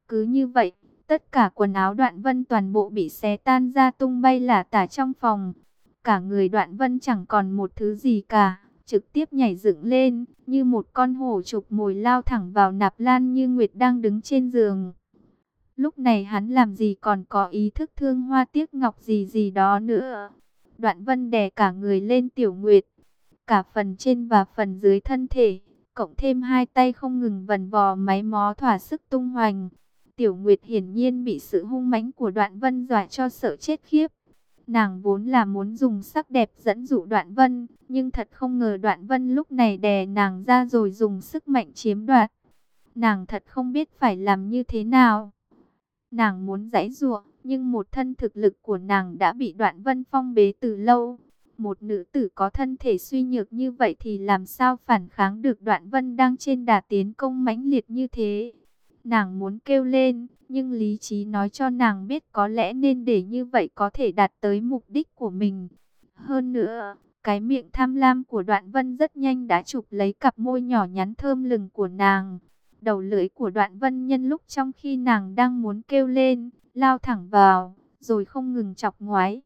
Cứ như vậy, tất cả quần áo đoạn vân toàn bộ bị xé tan ra tung bay lả tả trong phòng. Cả người đoạn vân chẳng còn một thứ gì cả, trực tiếp nhảy dựng lên, như một con hổ chụp mồi lao thẳng vào nạp lan như Nguyệt đang đứng trên giường. Lúc này hắn làm gì còn có ý thức thương hoa tiếc ngọc gì gì đó nữa. Đoạn vân đè cả người lên tiểu nguyệt. Cả phần trên và phần dưới thân thể. Cộng thêm hai tay không ngừng vần vò máy mó thỏa sức tung hoành. Tiểu nguyệt hiển nhiên bị sự hung mãnh của đoạn vân dọa cho sợ chết khiếp. Nàng vốn là muốn dùng sắc đẹp dẫn dụ đoạn vân. Nhưng thật không ngờ đoạn vân lúc này đè nàng ra rồi dùng sức mạnh chiếm đoạt. Nàng thật không biết phải làm như thế nào. Nàng muốn giải giụa, nhưng một thân thực lực của nàng đã bị đoạn vân phong bế từ lâu. Một nữ tử có thân thể suy nhược như vậy thì làm sao phản kháng được đoạn vân đang trên đà tiến công mãnh liệt như thế. Nàng muốn kêu lên, nhưng lý trí nói cho nàng biết có lẽ nên để như vậy có thể đạt tới mục đích của mình. Hơn nữa, cái miệng tham lam của đoạn vân rất nhanh đã chụp lấy cặp môi nhỏ nhắn thơm lừng của nàng. Đầu lưỡi của đoạn vân nhân lúc trong khi nàng đang muốn kêu lên, lao thẳng vào, rồi không ngừng chọc ngoái.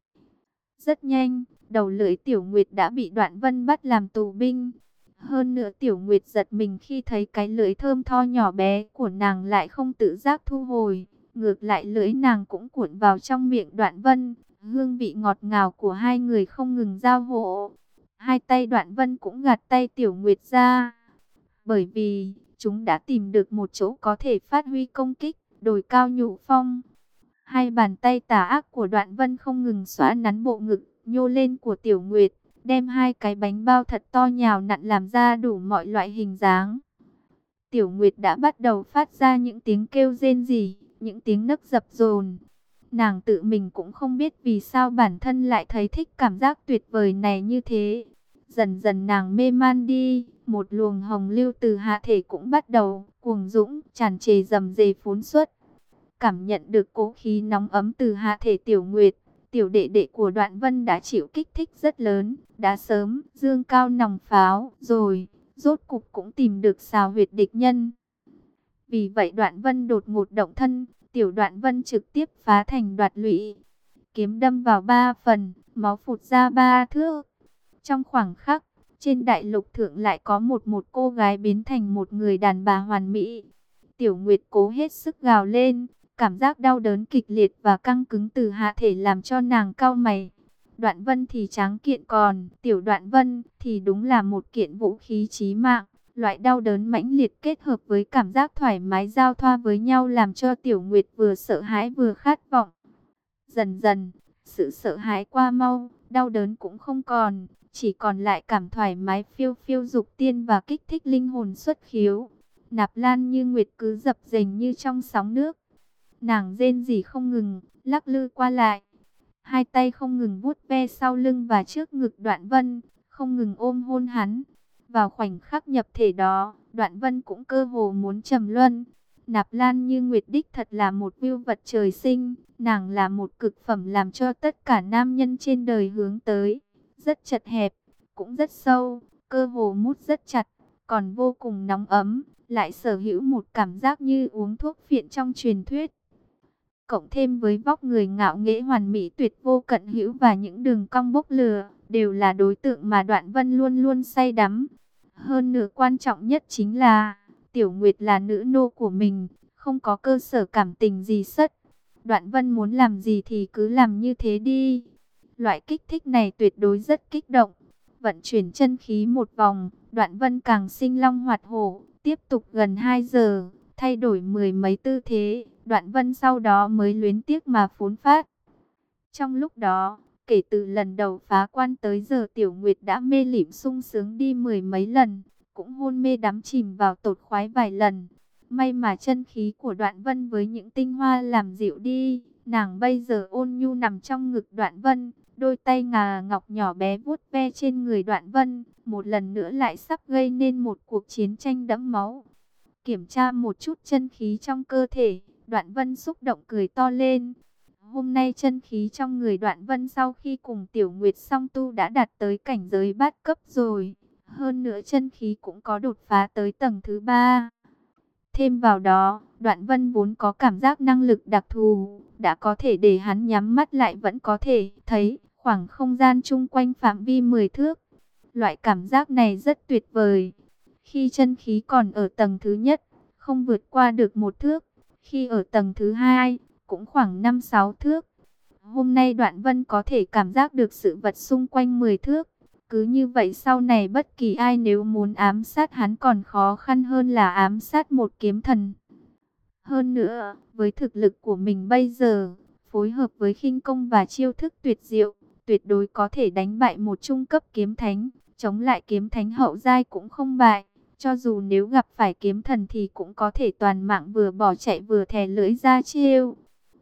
Rất nhanh, đầu lưỡi tiểu nguyệt đã bị đoạn vân bắt làm tù binh. Hơn nữa tiểu nguyệt giật mình khi thấy cái lưỡi thơm tho nhỏ bé của nàng lại không tự giác thu hồi. Ngược lại lưỡi nàng cũng cuộn vào trong miệng đoạn vân. Hương vị ngọt ngào của hai người không ngừng giao hộ. Hai tay đoạn vân cũng gạt tay tiểu nguyệt ra. Bởi vì, chúng đã tìm được một chỗ có thể phát huy công kích, đồi cao nhụ phong. Hai bàn tay tà ác của đoạn vân không ngừng xóa nắn bộ ngực, nhô lên của tiểu nguyệt, đem hai cái bánh bao thật to nhào nặn làm ra đủ mọi loại hình dáng. Tiểu nguyệt đã bắt đầu phát ra những tiếng kêu rên rỉ, những tiếng nấc dập dồn. Nàng tự mình cũng không biết vì sao bản thân lại thấy thích cảm giác tuyệt vời này như thế. Dần dần nàng mê man đi, một luồng hồng lưu từ hạ thể cũng bắt đầu cuồng dũng, tràn trề dầm dề phún xuất. Cảm nhận được cố khí nóng ấm từ hạ thể tiểu nguyệt, tiểu đệ đệ của đoạn vân đã chịu kích thích rất lớn, đã sớm dương cao nòng pháo, rồi rốt cục cũng tìm được xào huyệt địch nhân. Vì vậy đoạn vân đột ngột động thân, tiểu đoạn vân trực tiếp phá thành đoạt lụy. kiếm đâm vào ba phần, máu phụt ra ba thước. Trong khoảng khắc, trên đại lục thượng lại có một một cô gái biến thành một người đàn bà hoàn mỹ. Tiểu Nguyệt cố hết sức gào lên, cảm giác đau đớn kịch liệt và căng cứng từ hạ thể làm cho nàng cau mày. Đoạn vân thì tráng kiện còn, tiểu đoạn vân thì đúng là một kiện vũ khí chí mạng. Loại đau đớn mãnh liệt kết hợp với cảm giác thoải mái giao thoa với nhau làm cho tiểu nguyệt vừa sợ hãi vừa khát vọng. Dần dần, sự sợ hãi qua mau, đau đớn cũng không còn, chỉ còn lại cảm thoải mái phiêu phiêu dục tiên và kích thích linh hồn xuất khiếu. Nạp lan như nguyệt cứ dập dềnh như trong sóng nước. Nàng rên gì không ngừng, lắc lư qua lại. Hai tay không ngừng vuốt ve sau lưng và trước ngực đoạn vân, không ngừng ôm hôn hắn. Vào khoảnh khắc nhập thể đó, đoạn vân cũng cơ hồ muốn trầm luân. Nạp Lan như Nguyệt Đích thật là một viêu vật trời sinh, nàng là một cực phẩm làm cho tất cả nam nhân trên đời hướng tới. Rất chật hẹp, cũng rất sâu, cơ hồ mút rất chặt, còn vô cùng nóng ấm, lại sở hữu một cảm giác như uống thuốc phiện trong truyền thuyết. Cộng thêm với vóc người ngạo nghễ hoàn mỹ tuyệt vô cận hữu và những đường cong bốc lửa, đều là đối tượng mà Đoạn Vân luôn luôn say đắm. Hơn nữa quan trọng nhất chính là, Tiểu Nguyệt là nữ nô của mình, không có cơ sở cảm tình gì sất. Đoạn Vân muốn làm gì thì cứ làm như thế đi. Loại kích thích này tuyệt đối rất kích động. Vận chuyển chân khí một vòng, Đoạn Vân càng sinh long hoạt hổ, tiếp tục gần 2 giờ, thay đổi mười mấy tư thế. Đoạn Vân sau đó mới luyến tiếc mà phốn phát. Trong lúc đó, Kể từ lần đầu phá quan tới giờ Tiểu Nguyệt đã mê lỉm sung sướng đi mười mấy lần, cũng hôn mê đắm chìm vào tột khoái vài lần. May mà chân khí của đoạn vân với những tinh hoa làm dịu đi, nàng bây giờ ôn nhu nằm trong ngực đoạn vân, đôi tay ngà ngọc nhỏ bé vuốt ve trên người đoạn vân, một lần nữa lại sắp gây nên một cuộc chiến tranh đẫm máu. Kiểm tra một chút chân khí trong cơ thể, đoạn vân xúc động cười to lên. Hôm nay chân khí trong người đoạn vân sau khi cùng tiểu nguyệt song tu đã đạt tới cảnh giới bát cấp rồi. Hơn nữa chân khí cũng có đột phá tới tầng thứ ba. Thêm vào đó, đoạn vân vốn có cảm giác năng lực đặc thù, đã có thể để hắn nhắm mắt lại vẫn có thể thấy khoảng không gian chung quanh phạm vi 10 thước. Loại cảm giác này rất tuyệt vời. Khi chân khí còn ở tầng thứ nhất, không vượt qua được một thước. Khi ở tầng thứ hai, cũng khoảng 5-6 thước. Hôm nay Đoạn Vân có thể cảm giác được sự vật xung quanh 10 thước. Cứ như vậy sau này bất kỳ ai nếu muốn ám sát hắn còn khó khăn hơn là ám sát một kiếm thần. Hơn nữa, với thực lực của mình bây giờ, phối hợp với khinh công và chiêu thức tuyệt diệu, tuyệt đối có thể đánh bại một trung cấp kiếm thánh, chống lại kiếm thánh hậu giai cũng không bại. Cho dù nếu gặp phải kiếm thần thì cũng có thể toàn mạng vừa bỏ chạy vừa thè lưỡi ra chiêu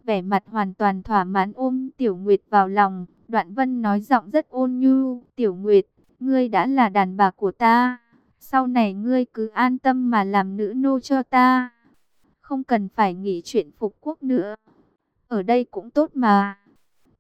vẻ mặt hoàn toàn thỏa mãn ôm Tiểu Nguyệt vào lòng. Đoạn Vân nói giọng rất ôn nhu, Tiểu Nguyệt, ngươi đã là đàn bà của ta. Sau này ngươi cứ an tâm mà làm nữ nô cho ta. Không cần phải nghĩ chuyện phục quốc nữa. Ở đây cũng tốt mà.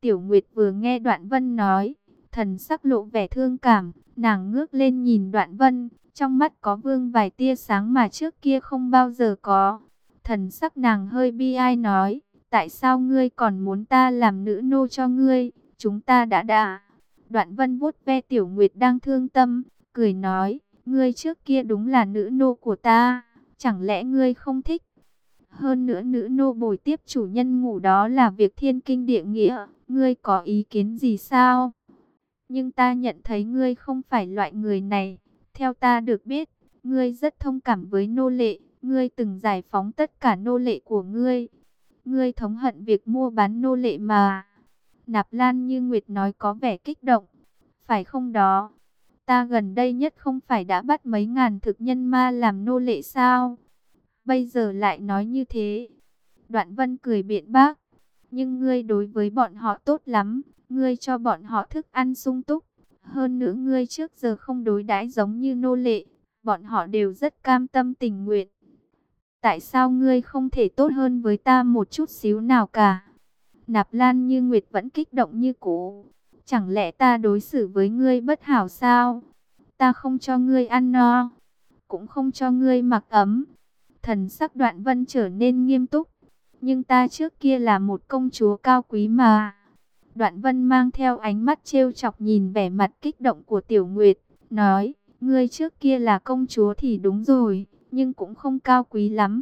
Tiểu Nguyệt vừa nghe Đoạn Vân nói, thần sắc lộ vẻ thương cảm, nàng ngước lên nhìn Đoạn Vân, trong mắt có vương vài tia sáng mà trước kia không bao giờ có. Thần sắc nàng hơi bi ai nói, tại sao ngươi còn muốn ta làm nữ nô cho ngươi, chúng ta đã đã. Đoạn vân vuốt ve tiểu nguyệt đang thương tâm, cười nói, ngươi trước kia đúng là nữ nô của ta, chẳng lẽ ngươi không thích? Hơn nữa nữ nô bồi tiếp chủ nhân ngủ đó là việc thiên kinh địa nghĩa, ngươi có ý kiến gì sao? Nhưng ta nhận thấy ngươi không phải loại người này, theo ta được biết, ngươi rất thông cảm với nô lệ, ngươi từng giải phóng tất cả nô lệ của ngươi, Ngươi thống hận việc mua bán nô lệ mà. Nạp Lan như Nguyệt nói có vẻ kích động. Phải không đó? Ta gần đây nhất không phải đã bắt mấy ngàn thực nhân ma làm nô lệ sao? Bây giờ lại nói như thế. Đoạn vân cười biện bác. Nhưng ngươi đối với bọn họ tốt lắm. Ngươi cho bọn họ thức ăn sung túc. Hơn nữa ngươi trước giờ không đối đãi giống như nô lệ. Bọn họ đều rất cam tâm tình nguyện. Tại sao ngươi không thể tốt hơn với ta một chút xíu nào cả? Nạp Lan như Nguyệt vẫn kích động như cũ. Chẳng lẽ ta đối xử với ngươi bất hảo sao? Ta không cho ngươi ăn no, cũng không cho ngươi mặc ấm. Thần sắc đoạn vân trở nên nghiêm túc. Nhưng ta trước kia là một công chúa cao quý mà. Đoạn Vân mang theo ánh mắt trêu chọc nhìn vẻ mặt kích động của Tiểu Nguyệt, nói, ngươi trước kia là công chúa thì đúng rồi, nhưng cũng không cao quý lắm.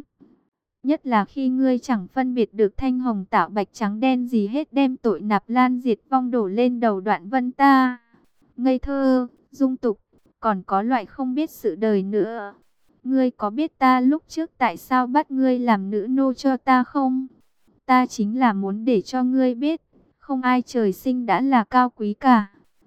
Nhất là khi ngươi chẳng phân biệt được thanh hồng tạo bạch trắng đen gì hết đem tội nạp lan diệt vong đổ lên đầu Đoạn Vân ta. Ngây thơ, dung tục, còn có loại không biết sự đời nữa. Ngươi có biết ta lúc trước tại sao bắt ngươi làm nữ nô cho ta không? Ta chính là muốn để cho ngươi biết, không ai trời sinh đã là cao quý cả.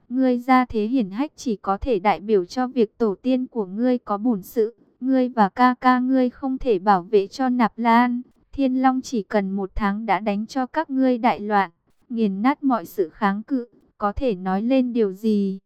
Ngươi ra thế hiển hách chỉ có thể đại biểu cho việc tổ tiên của ngươi có bổn sự. Ngươi và ca ca ngươi không thể bảo vệ cho nạp lan. Thiên Long chỉ cần một tháng đã đánh cho các ngươi đại loạn, nghiền nát mọi sự kháng cự, có thể nói lên điều gì?